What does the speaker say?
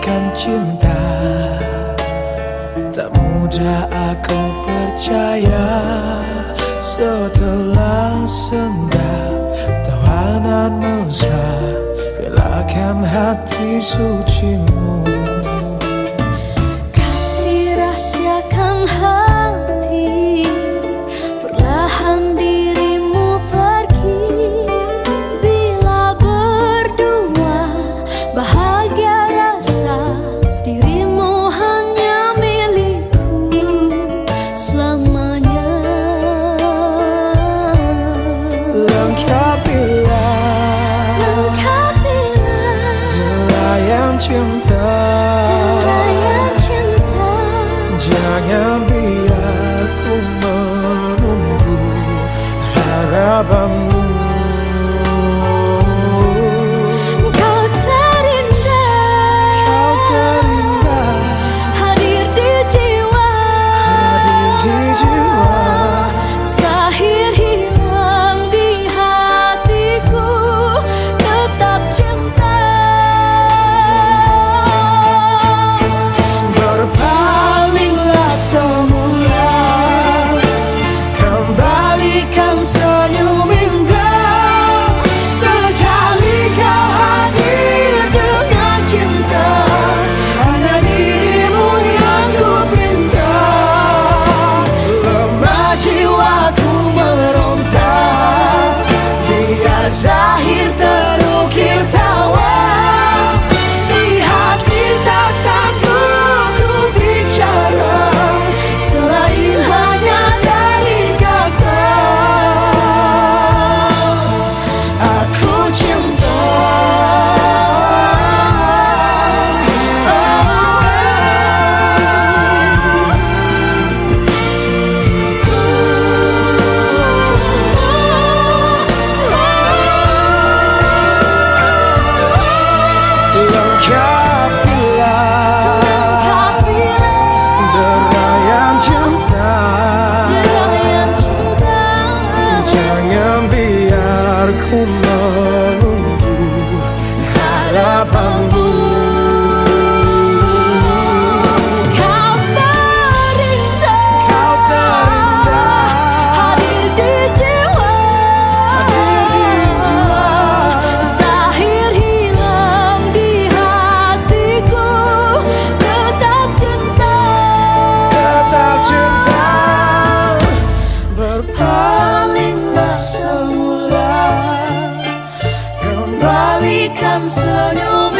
Bukan cinta. Tak mudah aku percaya Setelah senda, Tawanan musrah, Relakan hati sucimu. trường cinta. Jangan biar ku Giờ 亮